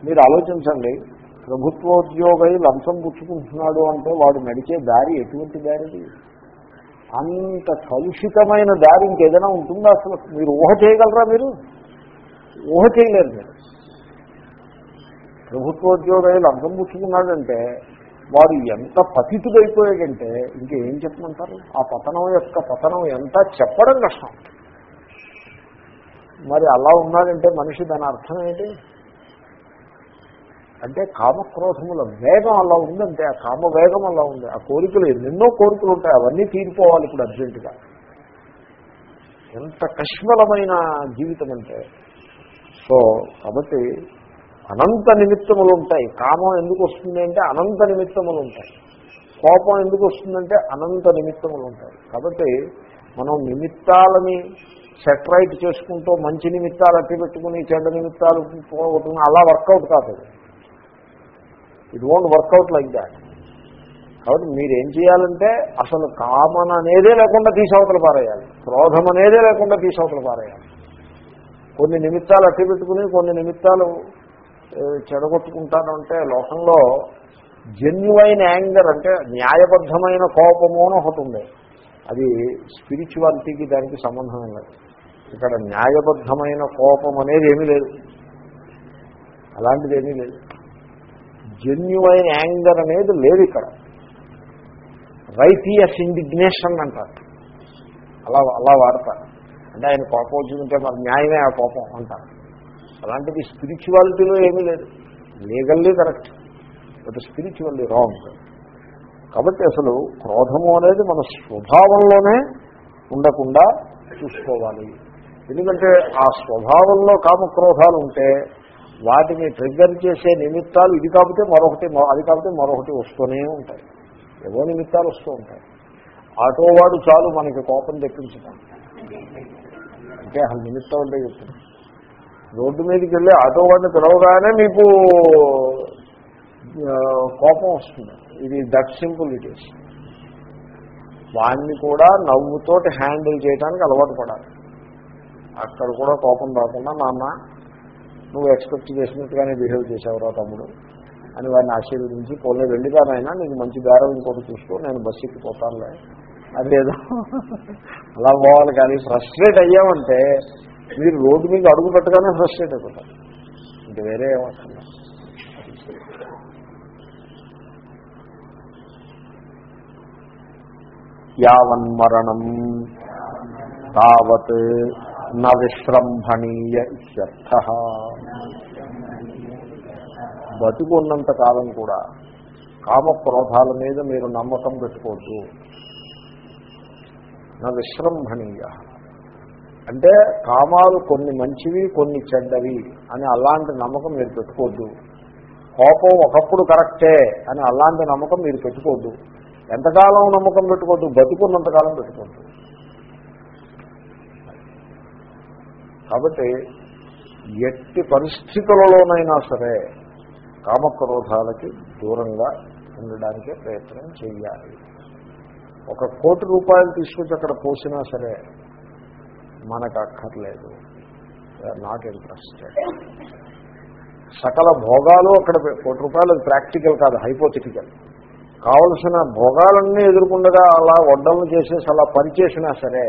మీరు ఆలోచించండి ప్రభుత్వోద్యోగై లంచం పుచ్చుకుంటున్నాడు అంటే వాడు నడిచే దారి ఎటువంటి దారిది? అంత కలుషితమైన దారి ఇంకేదైనా ఉంటుందా అసలు? మీరు ఊహ చేయగలరా మీరు? ఊహ చేయలేరు మీరు. ప్రభుత్వోద్యోగై లంచం పుచ్చుకున్నాడంటే వాడు ఎంత పతితుడైపోయాడంటే ఇంకేం చెప్పమంటారు? ఆ పతనం యొక్క పతనం ఎంత చెప్పడం కష్టం. మరి అలా ఉన్నాడంటే మనిషి దాని అర్థం ఏంటి? అంటే కామక్రోధముల వేగం అలా ఉందంటే ఆ కామ వేగం అలా ఉంది. ఆ కోరికలు ఎన్నెన్నో కోరికలు ఉంటాయి అవన్నీ తీరిపోవాలి ఇప్పుడు అర్జెంటుగా. ఎంత కష్మలమైన జీవితం అంటే. సో కాబట్టి అనంత నిమిత్తములు ఉంటాయి. కామం ఎందుకు వస్తుంది అంటే అనంత నిమిత్తములు ఉంటాయి. కోపం ఎందుకు వస్తుందంటే అనంత నిమిత్తములు ఉంటాయి. కాబట్టి మనం నిమిత్తాలని సెటరైట్ చేసుకుంటూ మంచి నిమిత్తాలు అట్టి పెట్టుకుని చెడ్డ నిమిత్తాలు పోగొట్టుకుని అలా వర్కౌట్ కాదు it won't work out like that కాబట్టి మీరు ఏం చేయాలంటే అసలు కామన్ అనేదే లేకుండా తీసవతలు పారేయాలి. క్రోధం అనేదే లేకుండా తీసవతలు పారేయాలి. కొన్ని నిమిత్తాలు అట్టి పెట్టుకుని కొన్ని నిమిత్తాలు చెడగొట్టుకుంటాను అంటే లోకంలో జెన్యువైన యాంగర్ అంటే న్యాయబద్ధమైన కోపము అని ఒకటి ఉంది. అది స్పిరిచువాలిటీకి దానికి సంబంధం లేదు. ఇక్కడ న్యాయబద్ధమైన కోపం అనేది ఏమీ లేదు. అలాంటిది ఏమీ లేదు. జెన్యువైన యాంగర్ అనేది లేదు ఇక్కడ. రైటియస్ ఇండిగ్నేషన్ అంటారు. అలా అలా వాడతారు అంటే ఆయన కోపం వచ్చిందంటే మరి న్యాయమే ఆ కోపం అంటారు. అలాంటిది స్పిరిచువాలిటీలో ఏమీ లేదు. Legally correct but spiritually wrong కాబట్టి అసలు క్రోధము అనేది మన స్వభావంలోనే ఉండకుండా చూసుకోవాలి. ఎందుకంటే ఆ స్వభావంలో కామక్రోధాలు ఉంటే వాటిని ట్రిగ్గర్ చేసే నిమిత్తాలు ఇది కాకపోతే మరొకటి అది కాకపోతే మరొకటి వస్తూనే ఉంటాయి. ఏవో నిమిత్తాలు వస్తూ ఉంటాయి. ఆటో వాడు చాలు మనకి కోపం తెప్పించడం అంటే ఆ నిమిత్తం ఉంటే చెప్తుంది రోడ్డు మీదకి వెళ్ళి ఆటో వాడిని పిలవగానే మీకు కోపం వస్తుంది. ఇది దట్ సింపుల్ ఇట్ ఈస్ వాడిని కూడా నవ్వుతోటి హ్యాండిల్ చేయడానికి అలవాటు పడాలి. అక్కడ కూడా కోపం రాకుండా నాన్న నువ్వు ఎక్స్పెక్ట్ చేసినట్టుగానే బిహేవ్ చేసావురా తమ్ముడు అని వారిని ఆశీర్వదించి పోలే వెళ్ళిదానైనా నీకు మంచి బేరం ఇంకోటి చూసుకో నేను బస్సు ఎక్కిపోతానులే. అదేదో అలా పోవాలి కానీ ఫ్రస్ట్రేట్ అయ్యామంటే మీరు రోడ్డు మీద అడుగు పెట్టగానే ఫ్రస్ట్రేట్ అయిపోతారు. ఇంక వేరే ఏమవుతుంది యావన్మరణం తావత్ న విశ్రంభణీయ ఇత్యర్థ. బతుకున్నంత కాలం కూడా కామక్రోధాల మీద మీరు నమ్మకం పెట్టుకోవద్దు. నా విశ్రంభణీయ అంటే కామాలు కొన్ని మంచివి కొన్ని చెడ్డవి అని అలాంటి నమ్మకం మీరు పెట్టుకోవద్దు. కోపం ఒకప్పుడు కరెక్టే అని అలాంటి నమ్మకం మీరు పెట్టుకోవద్దు. ఎంతకాలం నమ్మకం పెట్టుకోవద్దు? బతుకున్నంతకాలం పెట్టుకోవద్దు. కాబట్టి ఎట్టి పరిస్థితులలోనైనా సరే కామక్రోధాలకి దూరంగా ఉండడానికే ప్రయత్నం చేయాలి ఒక కోటి రూపాయలు తీసుకొచ్చి అక్కడ పోసినా సరే మనకు అక్కర్లేదు. నాట్ ఇంట్రెస్టెడ్ సకల భోగాలు అక్కడ కోటి రూపాయలు ప్రాక్టికల్ కాదు హైపోథెటికల్. కావలసిన భోగాలన్నీ ఎదుర్కొండగా అలా వడ్డలను చేసేసి అలా పనిచేసినా సరే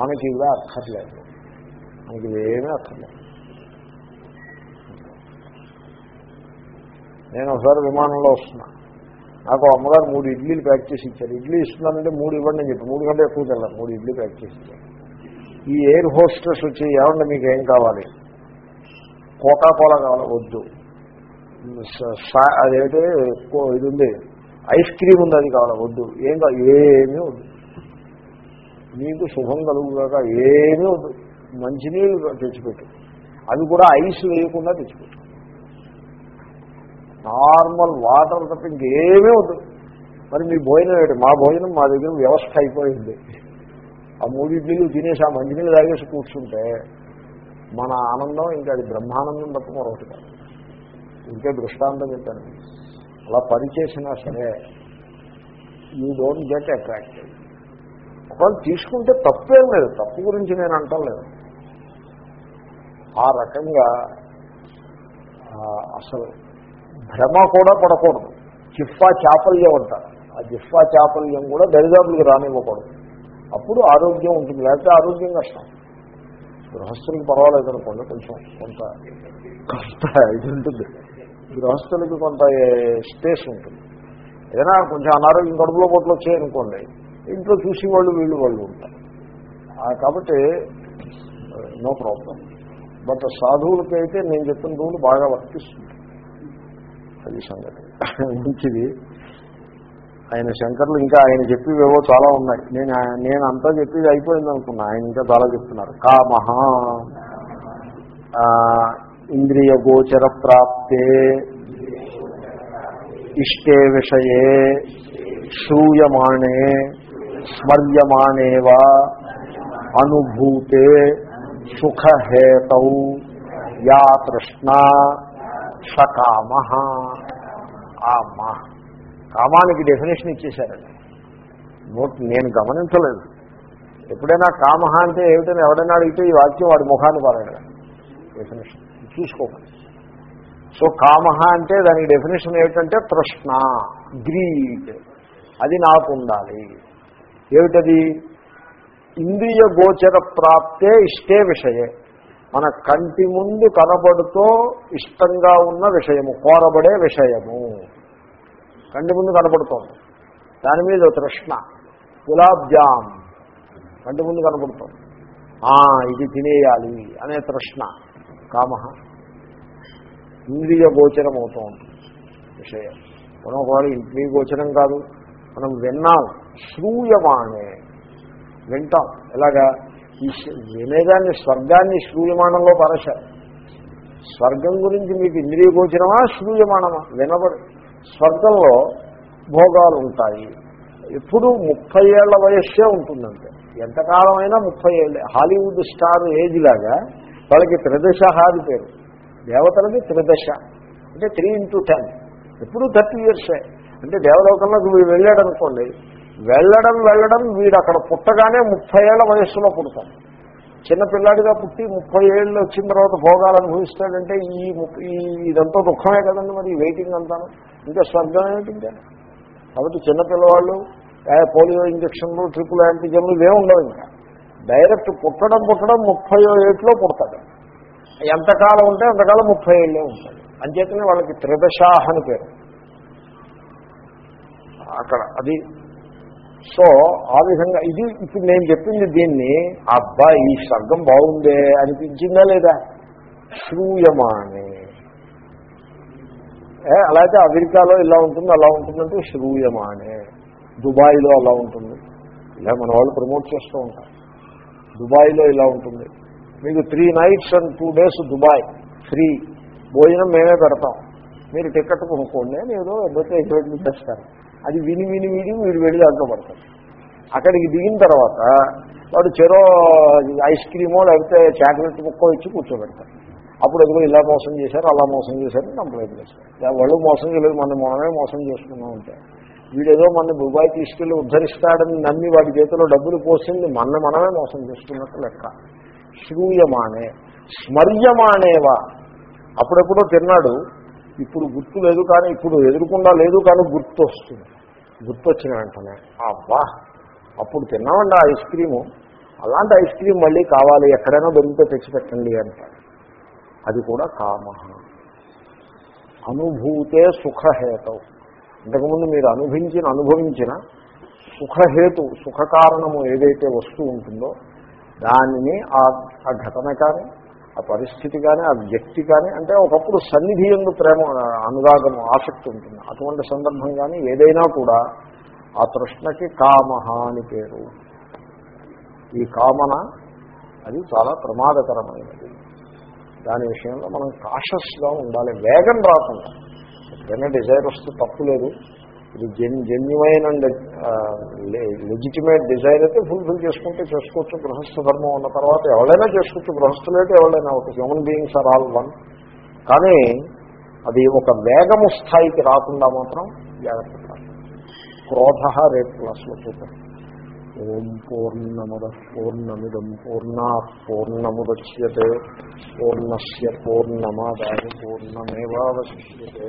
మనకి ఇవి అక్కర్లేదు. మనకి ఇవేమీ అక్కర్లేదు నేను ఒకసారి విమానంలో వస్తున్నా. నాకు అమ్మగారు మూడు ఇడ్లీలు ప్యాక్ చేసి ఇచ్చారు. ఇడ్లీ ఇస్తున్నానంటే మూడు ఇవ్వండి అని చెప్పి మూడు కంటే ఎక్కువ తెల్లారు మూడు ఇడ్లీ ప్యాక్ చేసి ఇచ్చారు. ఈ ఎయిర్ హోస్టెస్ వచ్చి ఏమన్నా మీకు ఏం కావాలి? కోకా కోలా కావాలి? వద్దు. అదేంటే? ఇది ఉంది. ఐస్ క్రీమ్ ఉంది అది కావాలి? వద్దు. ఏం కావాలి ఏమీ వద్దు. మీకు శుభం కలుగుగాక ఏమీ వద్దు. మంచినీళ్ళు తెచ్చిపెట్టు. అవి కూడా ఐస్ వేయకుండా తెచ్చిపెట్టు. నార్మల్ వాటర్ తప్ప ఇంకేమీ వద్దు. మరి మీ భోజనం ఏంటి? మా భోజనం మా దగ్గర వ్యవస్థ అయిపోయింది. ఆ మూడు ఇడ్లీలు తినేసి ఆ మంచినీళ్ళు తాగేసి కూర్చుంటే మన ఆనందం ఇంకా అది బ్రహ్మానందం తప్ప మరొకటి కాదు. ఇంకే దృష్టాంతం చెప్పాను. అలా పని చేసినా సరే యూ డోంట్ గెట్ అట్రాక్టెడ్. ఒకవేళ తీసుకుంటే తప్పేం లేదు. తప్పు గురించి నేను అంటలేదు. ఆ రకంగా అసలు భ్రమ కూడా పడకూడదు. జిఫ్ఫా చాపల్యం అంటారు ఆ జిఫ్ఫా చాపల్యం కూడా దరిదాపులకు రానివ్వకూడదు. అప్పుడు ఆరోగ్యం ఉంటుంది. లేకపోతే ఆరోగ్యం కష్టం. గృహస్థులకి పర్వాలేదు అనుకోండి కొంచెం కొంత కొంత ఇది ఉంటుంది. గృహస్థులకి కొంత స్పేస్ ఉంటుంది. ఏదైనా కొంచెం అనారోగ్యం కడుపులో పొట్లు వచ్చాయనుకోండి ఇంట్లో చూసి వాళ్ళు వీళ్ళు వాళ్ళు ఉంటారు. కాబట్టి నో ప్రాబ్లం. బట్ సాధువులకి అయితే నేను చెప్పిన రూలు బాగా వర్తిస్తుంది. అది సంగతి. మంచిది. ఆయన శంకర్లు ఇంకా ఆయన చెప్పివేవో చాలా ఉన్నాయి. నేను నేను అంతా చెప్పేది అయిపోయింది అనుకున్నా. ఆయన ఇంకా చాలా చెప్తున్నారు. కామహ ఇంద్రియ గోచర ప్రాప్తే. ఇష్టే విషయే. శ్రూయమాణే. స్మర్యమాణేవా. అనుభూతే. సుఖహేతౌ యా తృష్ణ సకామ. అమ్మా కామానికి డెఫినేషన్ ఇచ్చేశారండి. నోట్ నేను గమనించలేదు. ఎప్పుడైనా కామ అంటే ఏమిటని ఎవడైనా అడిగితే ఈ వాక్యం వాడి ముఖాన్ని పారాడు డెఫినేషన్ చూసుకోకండి. సో కామ అంటే దానికి డెఫినేషన్ ఏమిటంటే తృష్ణ గ్రీడ్ అది నాకు ఉండాలి. ఏమిటది? ఇంద్రియ గోచర ప్రాప్తే ఇష్టే విషయే. మన కంటి ముందు కనబడుతూ ఇష్టంగా ఉన్న విషయము కోరబడే విషయము. కంటి ముందు కనపడుతోంది దాని మీద తృష్ణ. గులాబ్ జామ్ కంటి ముందు కనపడుతోంది ఆ, ఇది తినేయాలి అనే తృష్ణ. కామ ఇంద్రియ గోచరం అవుతూ ఉంటుంది విషయం. మనం ఒకవేళ ఇంద్రియ గోచరం కాదు మనం విన్నాం శ్రూయమానే. వింటాం. ఎలాగా? ఈ వినేదాన్ని స్వర్గాన్ని శ్రూయమానంలో పరచారు స్వర్గం గురించి మీకు ఇంద్రియ గోచరమా శ్రూయమానమా వినబడు స్వర్గంలో భోగాలు ఉంటాయి ఎప్పుడు ముప్పై ఏళ్ళ వయస్సే ఉంటుందంటే ఎంతకాలమైనా ముప్పై ఏళ్ళే హాలీవుడ్ స్టార్ ఏజ్ లాగా వాళ్ళకి త్రిదశ హాది పేరు. దేవతలకి త్రిదశ. అంటే త్రీ ఇంటూ టెన్. ఎప్పుడు థర్టీ ఇయర్సే. అంటే దేవలోకంలోకి వీడు వెళ్ళాడనుకోండి వెళ్ళడం వెళ్ళడం వీడు అక్కడ పుట్టగానే ముప్పై ఏళ్ళ వయస్సులో పుడతాడు. చిన్నపిల్లాడిగా పుట్టి ముప్పై ఏళ్ళు వచ్చిన తర్వాత భోగాలు అనుభవిస్తాడంటే ఈ ఈ ఇదంతా దుఃఖమే కదండి మరి వెయిటింగ్ అంతాను. ఇంకా స్వర్గం ఏమిటి ఇంకా? కాబట్టి చిన్నపిల్లవాళ్ళు పోలియో ఇంజక్షన్లు ట్రిపుల్ యాంటీజన్లు ఇవే ఉండవు ఇంకా. డైరెక్ట్ పుట్టడం పుట్టడం ముప్పై ఏట్లో పుడతాడు. ఎంతకాలం ఉంటే అంతకాలం ముప్పై ఏళ్ళే ఉంటాడు. అంచేతనే వాళ్ళకి త్రిదశాహ అని పేరు. అక్కడ అది సో ఆ విధంగా ఇది ఇప్పుడు నేను చెప్పింది దీన్ని అబ్బా ఈ స్వర్గం బాగుందే అనిపించిందా లేదా? శ్రూయమానే. ఏ, అలాగే అమెరికాలో ఇలా ఉంటుంది అలా ఉంటుందంటే శ్రూయమానే. దుబాయ్లో అలా ఉంటుంది. ఇలా మన వాళ్ళు ప్రమోట్ చేస్తూ ఉంటారు. దుబాయ్లో ఇలా ఉంటుంది. మీకు three nights and two days Dubai free. భోజనం మేమే పెడతాం. మీరు టికెట్ కొనుక్కోండి అని ఏదో ఏదైతే చేస్తారు. అది విని విని విని మీరు వెళ్ళి దాంట్లో పడతాడు అక్కడికి దిగిన తర్వాత వాడు చెరో ఐస్ క్రీమో లేకపోతే చాక్లెట్ ముక్కో ఇచ్చి కూర్చోబెడతారు. అప్పుడు ఎదురు ఇలా మోసం చేశారు అలా మోసం చేశారు కంప్లైంట్ చేశారు. వాళ్ళు మోసం చేయలేదు మన మనమే మోసం చేసుకున్నాం అంటే. వీడేదో మన దుబాయ్ తీసుకెళ్ళి ఉద్ధరిస్తాడని నమ్మి వాడి చేతిలో డబ్బులు పోసింది మన మనమే మోసం చేసుకున్నట్టు లెక్క. శ్రూయమానే స్మర్యమానేవా? అప్పుడెప్పుడో తిన్నాడు ఇప్పుడు గుర్తు లేదు కానీ ఇప్పుడు ఎదురుకుండా లేదు కానీ గుర్తు వస్తుంది గుర్తు వచ్చిన వెంటనే అబ్బా అప్పుడు తిన్నామండి ఆ ఐస్ క్రీము. అలాంటి ఐస్ క్రీమ్ మళ్ళీ కావాలి ఎక్కడైనా దొరికితే తెచ్చిపెట్టండి అంటారు. అది కూడా కామ అనుభూతే సుఖహేతవు. ఇంతకుముందు మీరు అనుభవించిన అనుభవించిన సుఖహేతు సుఖకారణము ఏదైతే వస్తువు ఉంటుందో దానిని ఆ ఆ ఘటన కానీ ఆ పరిస్థితి కానీ ఆ వ్యక్తి కానీ అంటే ఒకప్పుడు సన్నిధి ఎందు ప్రేమ అనురాగము ఆసక్తి ఉంటుంది. అటువంటి సందర్భం కానీ ఏదైనా కూడా ఆ తృష్ణకి కామహ అని పేరు. ఈ కామన అది చాలా ప్రమాదకరమైనది. దాని విషయంలో మనం కాషస్గా ఉండాలి. వేగం రాకుండా. ఎప్పుడైనా డిజైర్ వస్తే తప్పు లేదు. ఇది జెన్ జెన్యువైన్ అండ్ లెజిటిమేట్ డిజైర్ అయితే ఫుల్ఫిల్ చేసుకుంటే చేసుకోవచ్చు గృహస్థ ధర్మం ఉన్న తర్వాత ఎవరైనా చేసుకోవచ్చు. గృహస్థులైతే ఎవరైనా ఒక human beings are all one కానీ అది ఒక వేగము స్థాయికి రాకుండా మాత్రం జాగ్రత్త క్రోధ రేపు క్లాస్లో చూద్దాం ఓం పూర్ణముద పూర్ణమిదం పూర్ణా పూర్ణముద్యతే పూర్ణస్ పూర్ణమాదాయ పూర్ణమేవాశిష్యే